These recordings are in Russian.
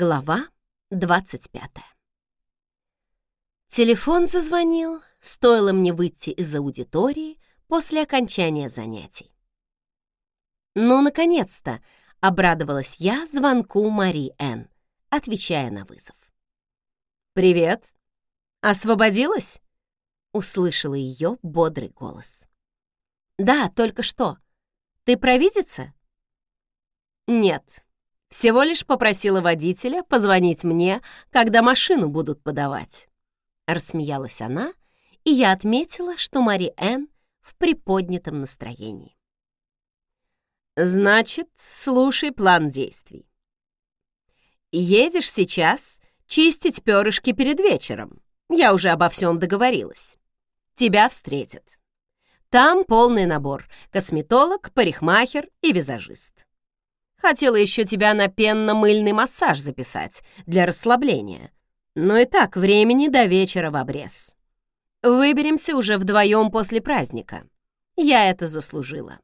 Глава 25 Телефон зазвонил, стоило мне выйти из аудитории после окончания занятий. «Ну, наконец-то!» — обрадовалась я звонку Мари Энн, отвечая на вызов. «Привет! Освободилась?» — услышала ее бодрый голос. «Да, только что. Ты провидица?» «Нет, всего лишь попросила водителя позвонить мне, когда машину будут подавать». Рассмеялась она, и я отметила, что Мари Энн в приподнятом настроении. «Значит, слушай план действий. Едешь сейчас чистить перышки перед вечером. Я уже обо всем договорилась. Тебя встретят. Там полный набор — косметолог, парикмахер и визажист. Хотела еще тебя на пенно-мыльный массаж записать для расслабления. Но и так времени до вечера в обрез. Выберемся уже вдвоем после праздника. Я это заслужила.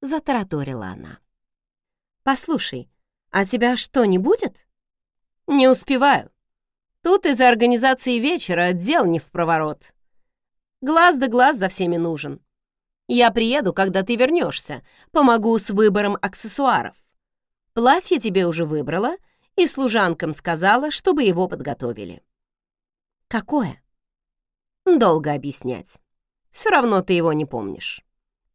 Затараторила она. Послушай, а тебя что, не будет? Не успеваю. Тут из-за организации вечера дел не в проворот. Глаз да глаз за всеми нужен. Я приеду, когда ты вернешься, помогу с выбором аксессуаров. Платье тебе уже выбрала и служанкам сказала, чтобы его подготовили. Какое? Долго объяснять. Все равно ты его не помнишь.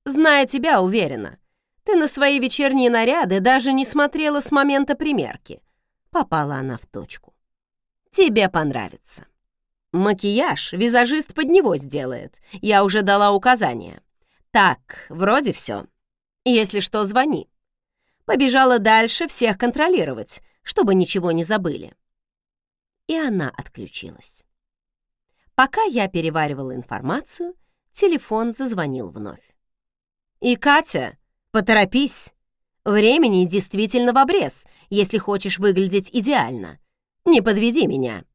Зная тебя, уверена, ты на свои вечерние наряды даже не смотрела с момента примерки. Попала она в точку. Тебе понравится. Макияж визажист под него сделает. Я уже дала указания. Так, вроде все. Если что, звони побежала дальше всех контролировать, чтобы ничего не забыли. И она отключилась. Пока я переваривала информацию, телефон зазвонил вновь. «И, Катя, поторопись! Времени действительно в обрез, если хочешь выглядеть идеально. Не подведи меня!»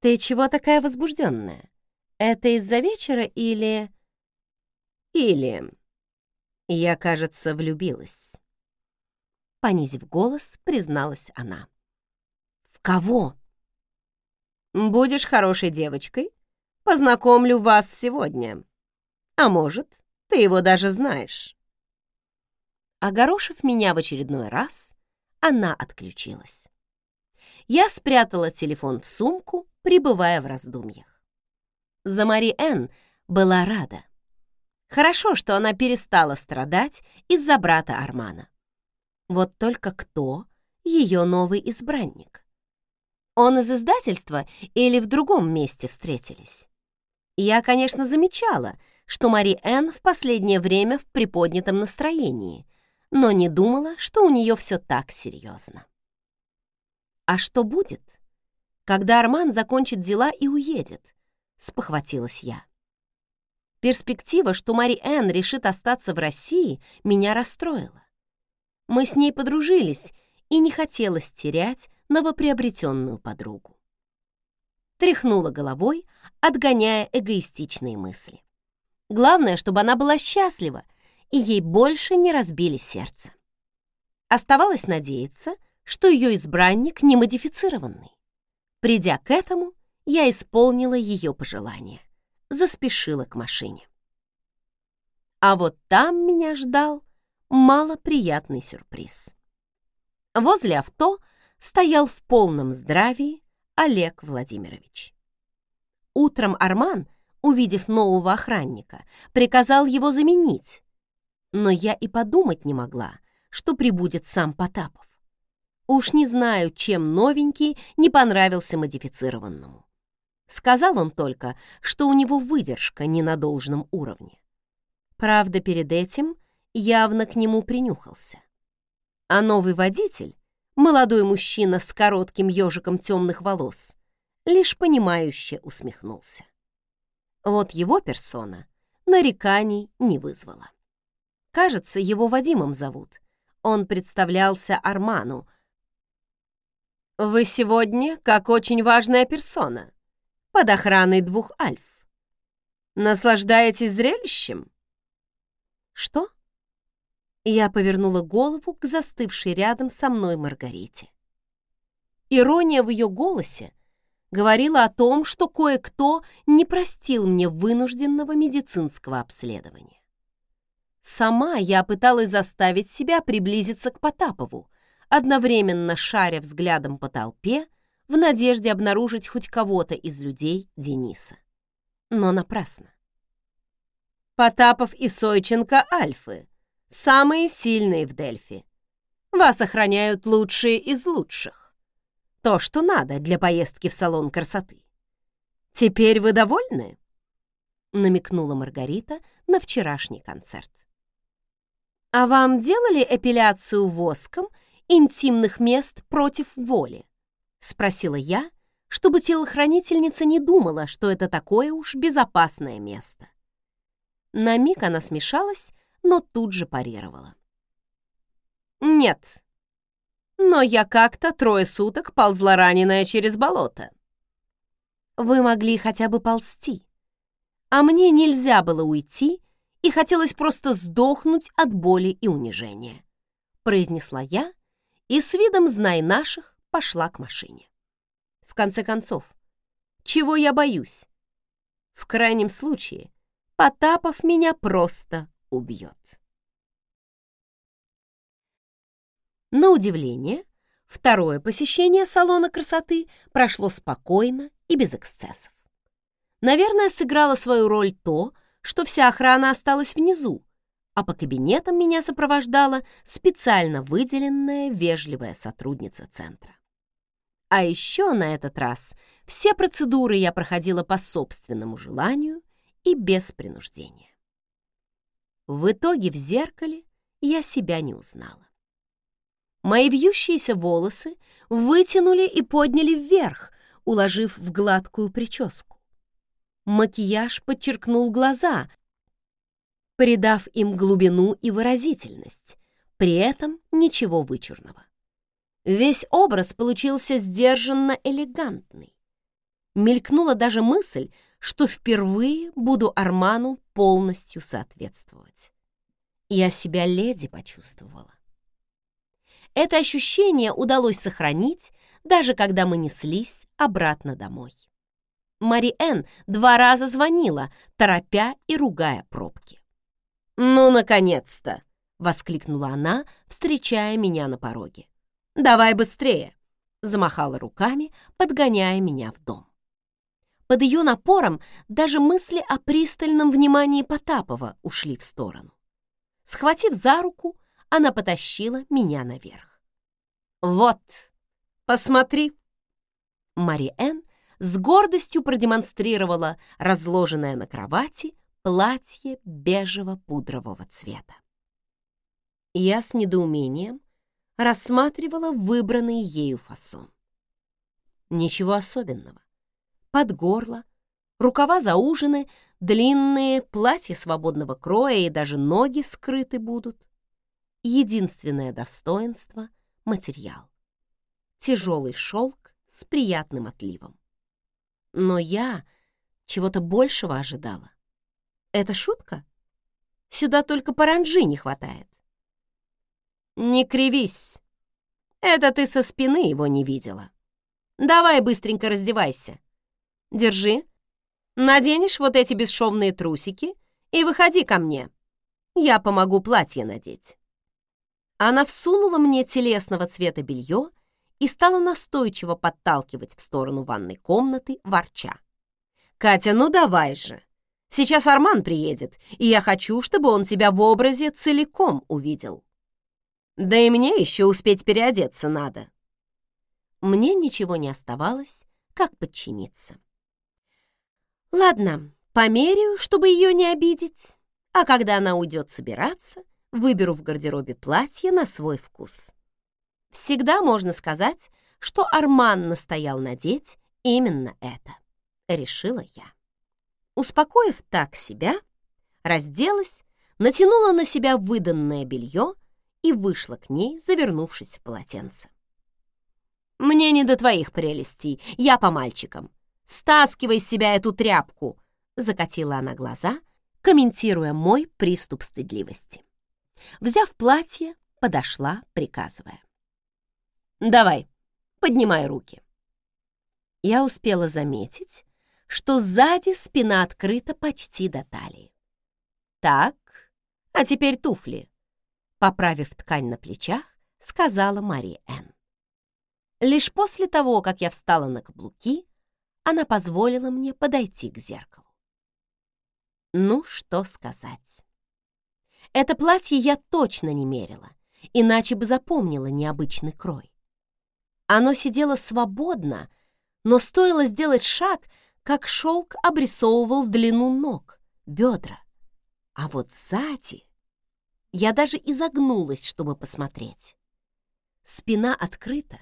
«Ты чего такая возбужденная? Это из-за вечера или...» «Или...» Я, кажется, влюбилась. Понизив голос, призналась она. «В кого?» «Будешь хорошей девочкой, познакомлю вас сегодня. А может, ты его даже знаешь». Огорошив меня в очередной раз, она отключилась. Я спрятала телефон в сумку, пребывая в раздумьях. За Мари Энн была рада. Хорошо, что она перестала страдать из-за брата Армана. Вот только кто ее новый избранник? Он из издательства или в другом месте встретились? Я, конечно, замечала, что Мари Энн в последнее время в приподнятом настроении, но не думала, что у нее все так серьезно. А что будет, когда Арман закончит дела и уедет? Спохватилась я. Перспектива, что Мари Энн решит остаться в России, меня расстроила. Мы с ней подружились, и не хотелось терять новоприобретенную подругу. Тряхнула головой, отгоняя эгоистичные мысли. Главное, чтобы она была счастлива, и ей больше не разбили сердце. Оставалось надеяться, что ее избранник не модифицированный. Придя к этому, я исполнила ее пожелание заспешила к машине. А вот там меня ждал малоприятный сюрприз. Возле авто стоял в полном здравии Олег Владимирович. Утром Арман, увидев нового охранника, приказал его заменить, но я и подумать не могла, что прибудет сам Потапов. Уж не знаю, чем новенький не понравился модифицированному. Сказал он только, что у него выдержка не на должном уровне. Правда, перед этим явно к нему принюхался. А новый водитель, молодой мужчина с коротким ежиком темных волос, лишь понимающе усмехнулся. Вот его персона нареканий не вызвала. Кажется, его Вадимом зовут. Он представлялся Арману. «Вы сегодня как очень важная персона», под охраной двух альф. Наслаждаетесь зрелищем? Что? Я повернула голову к застывшей рядом со мной Маргарите. Ирония в ее голосе говорила о том, что кое-кто не простил мне вынужденного медицинского обследования. Сама я пыталась заставить себя приблизиться к Потапову, одновременно шаря взглядом по толпе в надежде обнаружить хоть кого-то из людей Дениса. Но напрасно. Потапов и Сойченко — альфы, самые сильные в Дельфи. Вас охраняют лучшие из лучших. То, что надо для поездки в салон красоты. Теперь вы довольны? Намекнула Маргарита на вчерашний концерт. А вам делали эпиляцию воском интимных мест против воли? Спросила я, чтобы телохранительница не думала, что это такое уж безопасное место. На миг она смешалась, но тут же парировала. «Нет. Но я как-то трое суток ползла раненая через болото. Вы могли хотя бы ползти. А мне нельзя было уйти, и хотелось просто сдохнуть от боли и унижения», произнесла я и с видом «знай наших» пошла к машине. В конце концов, чего я боюсь? В крайнем случае, Потапов меня просто убьет. На удивление, второе посещение салона красоты прошло спокойно и без эксцессов. Наверное, сыграло свою роль то, что вся охрана осталась внизу, а по кабинетам меня сопровождала специально выделенная вежливая сотрудница центра. А еще на этот раз все процедуры я проходила по собственному желанию и без принуждения. В итоге в зеркале я себя не узнала. Мои вьющиеся волосы вытянули и подняли вверх, уложив в гладкую прическу. Макияж подчеркнул глаза, придав им глубину и выразительность, при этом ничего вычурного. Весь образ получился сдержанно элегантный. Мелькнула даже мысль, что впервые буду Арману полностью соответствовать. Я себя леди почувствовала. Это ощущение удалось сохранить, даже когда мы неслись обратно домой. Мари Энн два раза звонила, торопя и ругая пробки. «Ну, наконец-то!» — воскликнула она, встречая меня на пороге. «Давай быстрее!» — замахала руками, подгоняя меня в дом. Под ее напором даже мысли о пристальном внимании Потапова ушли в сторону. Схватив за руку, она потащила меня наверх. «Вот, посмотри!» Мари Энн с гордостью продемонстрировала разложенное на кровати платье бежево-пудрового цвета. Я с недоумением рассматривала выбранный ею фасон. Ничего особенного под горло, рукава заужены, длинные, платья свободного кроя и даже ноги скрыты будут. Единственное достоинство — материал. Тяжелый шелк с приятным отливом. Но я чего-то большего ожидала. Это шутка? Сюда только паранджи не хватает. Не кривись. Это ты со спины его не видела. Давай быстренько раздевайся. Держи. Наденешь вот эти бесшовные трусики и выходи ко мне. Я помогу платье надеть». Она всунула мне телесного цвета белье и стала настойчиво подталкивать в сторону ванной комнаты, ворча. «Катя, ну давай же! Сейчас Арман приедет, и я хочу, чтобы он тебя в образе целиком увидел. Да и мне еще успеть переодеться надо». Мне ничего не оставалось, как подчиниться. Ладно, померяю, чтобы ее не обидеть, а когда она уйдет собираться, выберу в гардеробе платье на свой вкус. Всегда можно сказать, что Арман настоял надеть именно это, решила я. Успокоив так себя, разделась, натянула на себя выданное белье и вышла к ней, завернувшись в полотенце. «Мне не до твоих прелестей, я по мальчикам. «Стаскивай с себя эту тряпку!» — закатила она глаза, комментируя мой приступ стыдливости. Взяв платье, подошла, приказывая. «Давай, поднимай руки». Я успела заметить, что сзади спина открыта почти до талии. «Так, а теперь туфли», — поправив ткань на плечах, сказала Мария Энн. Лишь после того, как я встала на каблуки, она позволила мне подойти к зеркалу. Ну, что сказать. Это платье я точно не мерила, иначе бы запомнила необычный крой. Оно сидело свободно, но стоило сделать шаг, как шелк обрисовывал длину ног, бедра. А вот сзади я даже изогнулась, чтобы посмотреть. Спина открыта,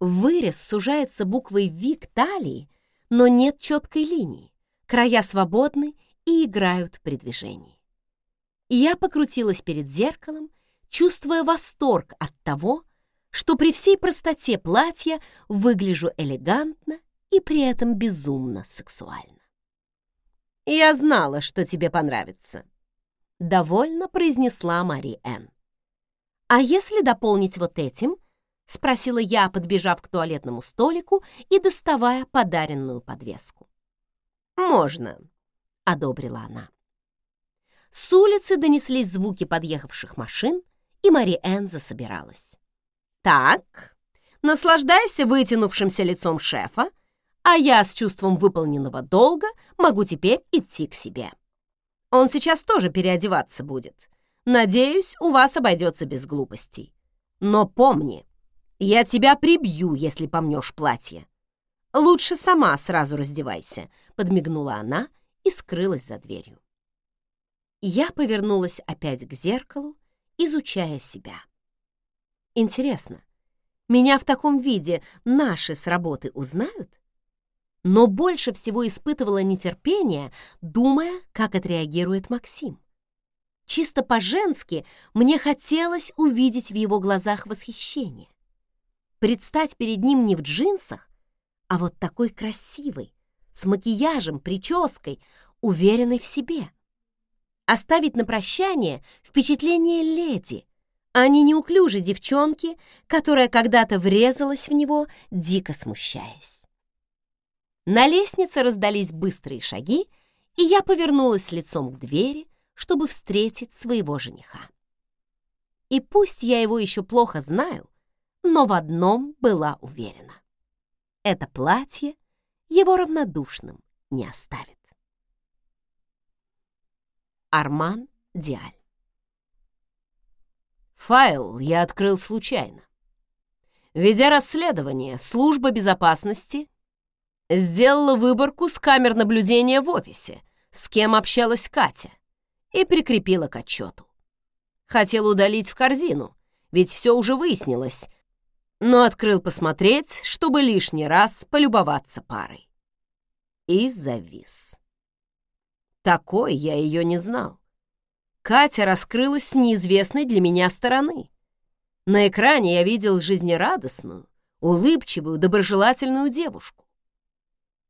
вырез сужается буквой «Ви» к талии, но нет четкой линии, края свободны и играют при движении. я покрутилась перед зеркалом, чувствуя восторг от того, что при всей простоте платья выгляжу элегантно и при этом безумно сексуально. «Я знала, что тебе понравится», — довольно произнесла Мари Энн. «А если дополнить вот этим?» — спросила я, подбежав к туалетному столику и доставая подаренную подвеску. «Можно», — одобрила она. С улицы донеслись звуки подъехавших машин, и Мари Энн засобиралась. «Так, наслаждайся вытянувшимся лицом шефа, а я с чувством выполненного долга могу теперь идти к себе. Он сейчас тоже переодеваться будет. Надеюсь, у вас обойдется без глупостей. Но помни, я тебя прибью, если помнешь платье. Лучше сама сразу раздевайся», — подмигнула она и скрылась за дверью. Я повернулась опять к зеркалу, изучая себя. Интересно, меня в таком виде наши с работы узнают? Но больше всего испытывала нетерпение, думая, как отреагирует Максим. Чисто по-женски мне хотелось увидеть в его глазах восхищение. Предстать перед ним не в джинсах, а вот такой красивой, с макияжем, прической, уверенной в себе. Оставить на прощание впечатление леди, а не неуклюжей девчонки, которая когда-то врезалась в него, дико смущаясь. На лестнице раздались быстрые шаги, и я повернулась лицом к двери, чтобы встретить своего жениха. И пусть я его еще плохо знаю, но в одном была уверена. Это платье его равнодушным не оставит. Арман Диаль Файл я открыл случайно. Ведя расследование, служба безопасности сделала выборку с камер наблюдения в офисе, с кем общалась Катя, и прикрепила к отчету. Хотел удалить в корзину, ведь все уже выяснилось, но открыл посмотреть, чтобы лишний раз полюбоваться парой. И завис. Такой я ее не знал. Катя раскрылась с неизвестной для меня стороны. На экране я видел жизнерадостную, улыбчивую, доброжелательную девушку.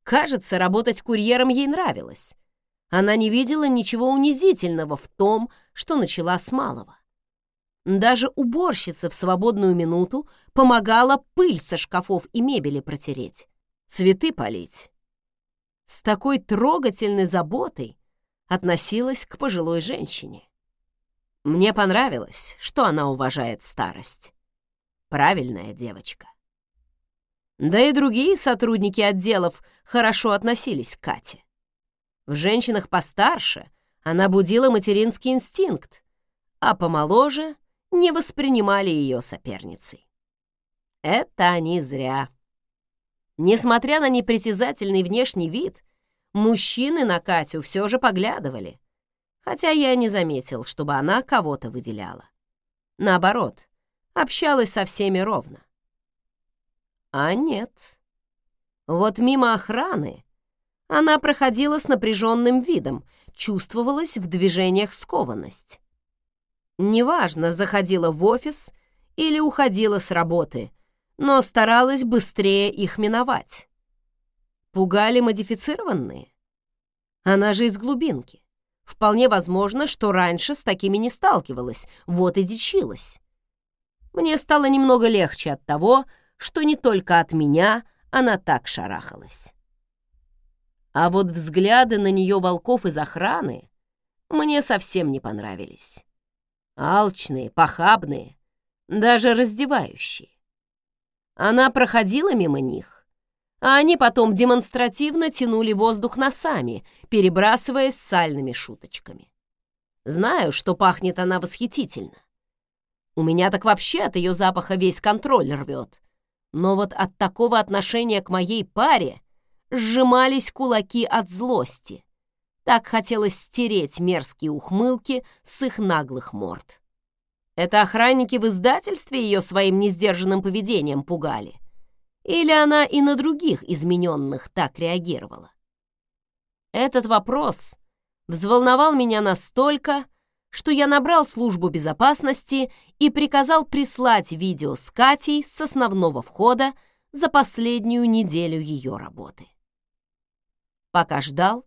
Кажется, работать курьером ей нравилось. Она не видела ничего унизительного в том, что начала с малого. Даже уборщица в свободную минуту помогала пыль со шкафов и мебели протереть, цветы полить. С такой трогательной заботой относилась к пожилой женщине. Мне понравилось, что она уважает старость. Правильная девочка. Да и другие сотрудники отделов хорошо относились к Кате. В женщинах постарше она будила материнский инстинкт, а помоложе не воспринимали ее соперницей. Это они зря. Несмотря на непритязательный внешний вид, мужчины на Катю все же поглядывали, хотя я не заметил, чтобы она кого-то выделяла. Наоборот, общалась со всеми ровно. А нет. Вот мимо охраны она проходила с напряженным видом, чувствовалась в движениях скованность. Неважно, заходила в офис или уходила с работы, но старалась быстрее их миновать. Пугали модифицированные? Она же из глубинки. Вполне возможно, что раньше с такими не сталкивалась, вот и дичилась. Мне стало немного легче от того, что не только от меня она так шарахалась. А вот взгляды на нее волков из охраны мне совсем не понравились. Алчные, похабные, даже раздевающие. Она проходила мимо них, а они потом демонстративно тянули воздух носами, перебрасываясь сальными шуточками. Знаю, что пахнет она восхитительно. У меня так вообще от ее запаха весь контроль рвет. Но вот от такого отношения к моей паре сжимались кулаки от злости. Так хотелось стереть мерзкие ухмылки с их наглых морд. Это охранники в издательстве ее своим несдержанным поведением пугали? Или она и на других измененных так реагировала? Этот вопрос взволновал меня настолько, что я набрал службу безопасности и приказал прислать видео с Катей с основного входа за последнюю неделю ее работы. Пока ждал,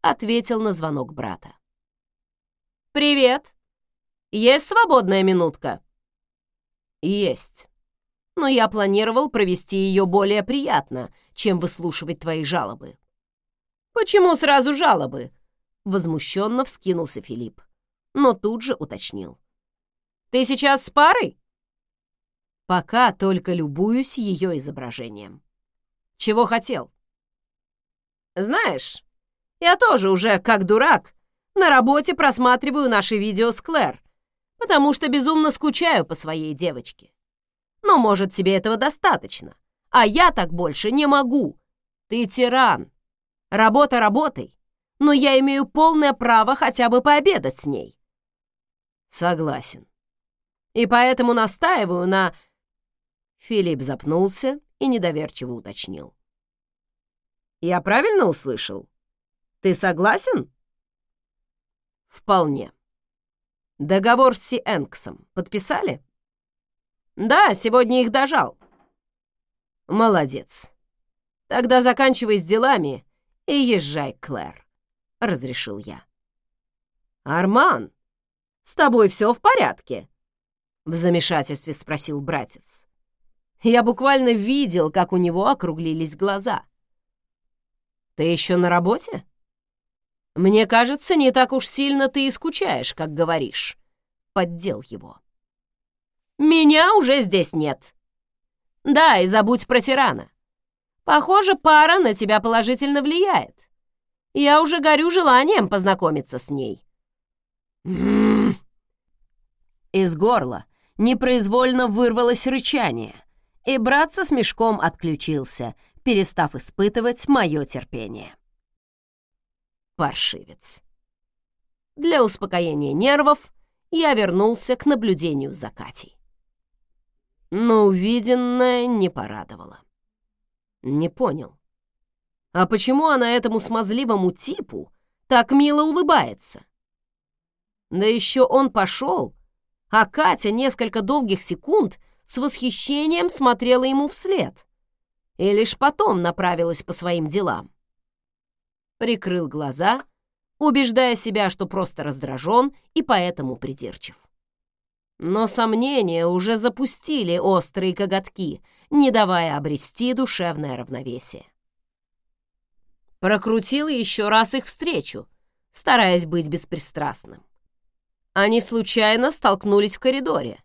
ответил на звонок брата. «Привет! Есть свободная минутка?» «Есть. Но я планировал провести ее более приятно, чем выслушивать твои жалобы». «Почему сразу жалобы?» Возмущенно вскинулся Филипп, но тут же уточнил. «Ты сейчас с парой?» Пока только любуюсь ее изображением. Чего хотел? Знаешь, я тоже уже, как дурак, на работе просматриваю наши видео с Клэр, потому что безумно скучаю по своей девочке. Но, может, тебе этого достаточно, а я так больше не могу. Ты тиран. Работа работой, но я имею полное право хотя бы пообедать с ней. Согласен. И поэтому настаиваю на... Филипп запнулся и недоверчиво уточнил. Я правильно услышал? Ты согласен? Вполне. Договор с Сиэнксом подписали? Да, сегодня их дожал. Молодец. Тогда заканчивай с делами и езжай, Клэр, разрешил я. Арман, с тобой все в порядке? В замешательстве спросил братец. Я буквально видел, как у него округлились глаза. Ты еще на работе? Мне кажется, не так уж сильно ты и скучаешь, как говоришь. Поддел его. Меня уже здесь нет. Да, и забудь про тирана. Похоже, пара на тебя положительно влияет. Я уже горю желанием познакомиться с ней. Из горла непроизвольно вырвалось рычание, и брат со смешком отключился, перестав испытывать мое терпение. Паршивец. Для успокоения нервов я вернулся к наблюдению за Катей. Но увиденное не порадовало. Не понял. А почему она этому смазливому типу так мило улыбается? Да еще он пошел, а Катя несколько долгих секунд с восхищением смотрела ему вслед и лишь потом направилась по своим делам. Прикрыл глаза, убеждая себя, что просто раздражен и поэтому придирчив. Но сомнения уже запустили острые коготки, не давая обрести душевное равновесие. Прокрутил еще раз их встречу, стараясь быть беспристрастным. Они случайно столкнулись в коридоре,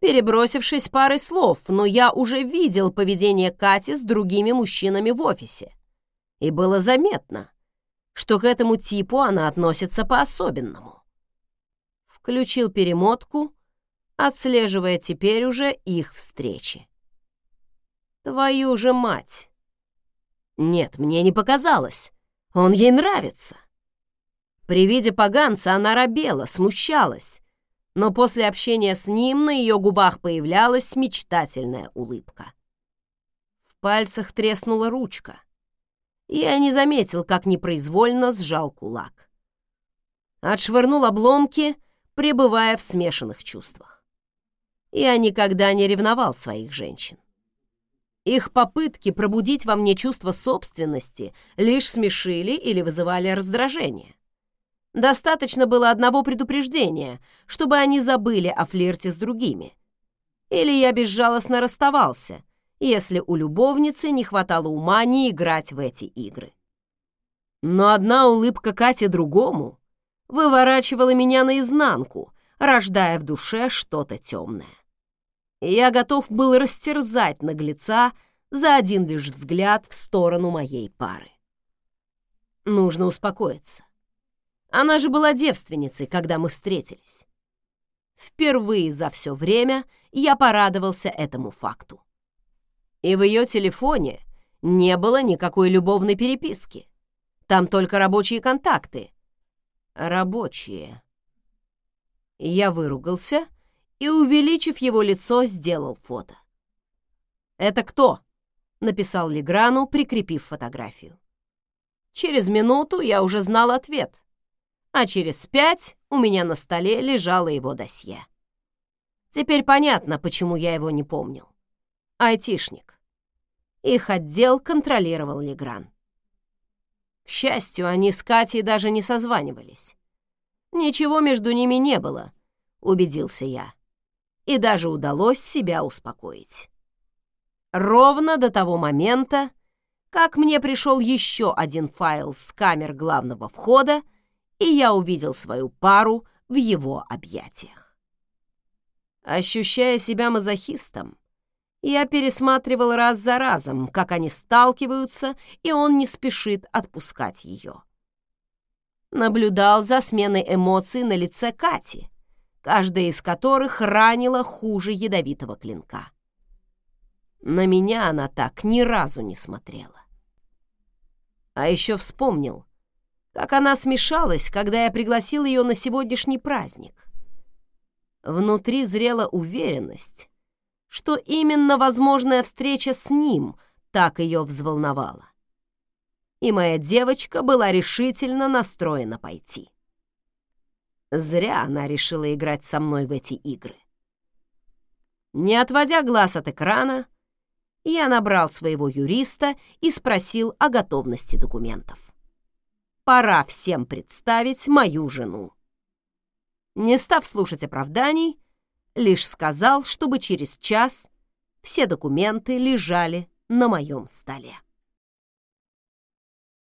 перебросившись парой слов, но я уже видел поведение Кати с другими мужчинами в офисе. И было заметно, что к этому типу она относится по-особенному. Включил перемотку, отслеживая теперь уже их встречи. Твою же мать! Нет, мне не показалось. Он ей нравится. При виде поганца она робела, смущалась, но после общения с ним на ее губах появлялась мечтательная улыбка. В пальцах треснула ручка. Я не заметил, как непроизвольно сжал кулак. Отшвырнул обломки, пребывая в смешанных чувствах. Я никогда не ревновал своих женщин. Их попытки пробудить во мне чувство собственности лишь смешили или вызывали раздражение. Достаточно было одного предупреждения, чтобы они забыли о флирте с другими. Или я безжалостно расставался, если у любовницы не хватало ума не играть в эти игры. Но одна улыбка Кати другому выворачивала меня наизнанку, рождая в душе что-то темное. Я готов был растерзать наглеца за один лишь взгляд в сторону моей пары. Нужно успокоиться. Она же была девственницей, когда мы встретились. Впервые за все время я порадовался этому факту. И в ее телефоне не было никакой любовной переписки. Там только рабочие контакты. Рабочие. Я выругался и, увеличив его лицо, сделал фото. «Это кто?» — написал Леграну, прикрепив фотографию. Через минуту я уже знал ответ, а через пять у меня на столе лежало его досье. Теперь понятно, почему я его не помнил. Айтишник. Их отдел контролировал Легран. К счастью, они с Катей даже не созванивались. Ничего между ними не было, убедился я. И даже удалось себя успокоить. Ровно до того момента, как мне пришел еще один файл с камер главного входа, и я увидел свою пару в его объятиях. Ощущая себя мазохистом, я пересматривал раз за разом, как они сталкиваются, и он не спешит отпускать ее. Наблюдал за сменой эмоций на лице Кати, каждая из которых ранила хуже ядовитого клинка. На меня она так ни разу не смотрела. А еще вспомнил, как она смешалась, когда я пригласил ее на сегодняшний праздник. Внутри зрела уверенность, что именно возможная встреча с ним так ее взволновала. И моя девочка была решительно настроена пойти. Зря она решила играть со мной в эти игры. Не отводя глаз от экрана, я набрал своего юриста и спросил о готовности документов. Пора всем представить мою жену. Не став слушать оправданий, лишь сказал, чтобы через час все документы лежали на моем столе.